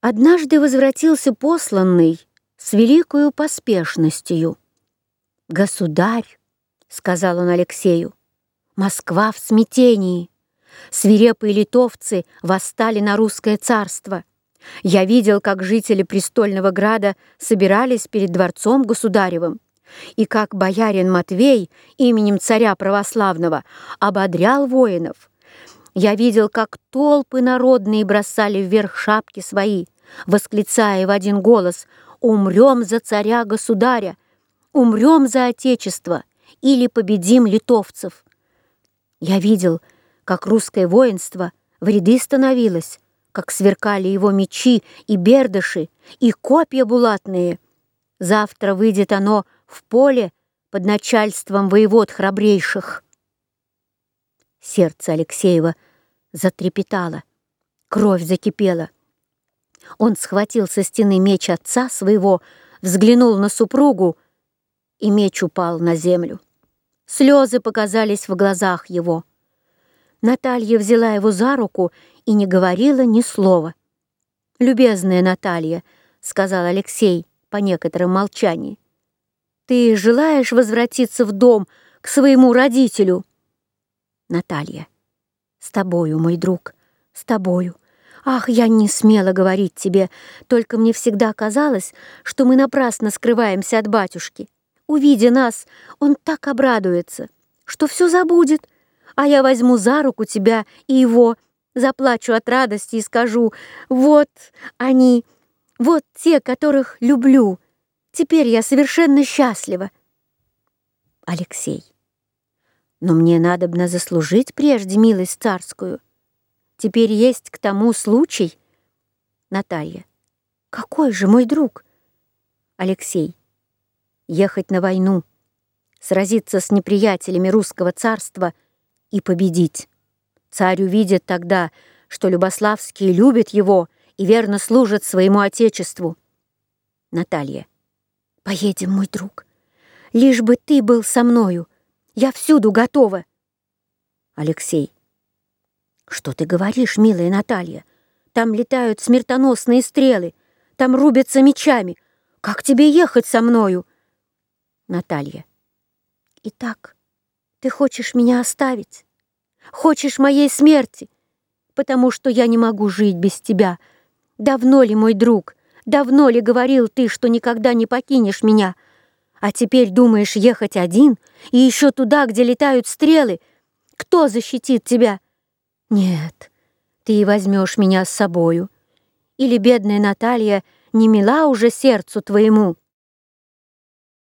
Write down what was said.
Однажды возвратился посланный с великою поспешностью. «Государь», — сказал он Алексею, — «Москва в смятении. Свирепые литовцы восстали на русское царство. Я видел, как жители престольного града собирались перед дворцом государевым, и как боярин Матвей именем царя православного ободрял воинов, я видел, как толпы народные бросали вверх шапки свои, восклицая в один голос «Умрем за царя-государя! Умрем за отечество! Или победим литовцев!» Я видел, как русское воинство в ряды становилось, как сверкали его мечи и бердыши, и копья булатные. Завтра выйдет оно в поле под начальством воевод храбрейших. Сердце Алексеева затрепетало, кровь закипела. Он схватил со стены меч отца своего, взглянул на супругу, и меч упал на землю. Слезы показались в глазах его. Наталья взяла его за руку и не говорила ни слова. «Любезная Наталья», — сказал Алексей по некоторым молчании, «ты желаешь возвратиться в дом к своему родителю?» Наталья. «С тобою, мой друг, с тобою. Ах, я не смела говорить тебе, только мне всегда казалось, что мы напрасно скрываемся от батюшки. Увидя нас, он так обрадуется, что все забудет, а я возьму за руку тебя и его, заплачу от радости и скажу, вот они, вот те, которых люблю. Теперь я совершенно счастлива. Алексей. Но мне надобно заслужить прежде милость царскую. Теперь есть к тому случай. Наталья. Какой же мой друг? Алексей. Ехать на войну, сразиться с неприятелями русского царства и победить. Царь увидит тогда, что Любославские любят его и верно служат своему отечеству. Наталья. Поедем, мой друг. Лишь бы ты был со мною. Я всюду готова. Алексей. Что ты говоришь, милая Наталья? Там летают смертоносные стрелы, там рубятся мечами. Как тебе ехать со мною? Наталья. Итак, ты хочешь меня оставить? Хочешь моей смерти? Потому что я не могу жить без тебя. Давно ли, мой друг, давно ли говорил ты, что никогда не покинешь меня?» А теперь думаешь ехать один и еще туда, где летают стрелы? Кто защитит тебя? Нет, ты возьмешь меня с собою. Или бедная Наталья не мила уже сердцу твоему?»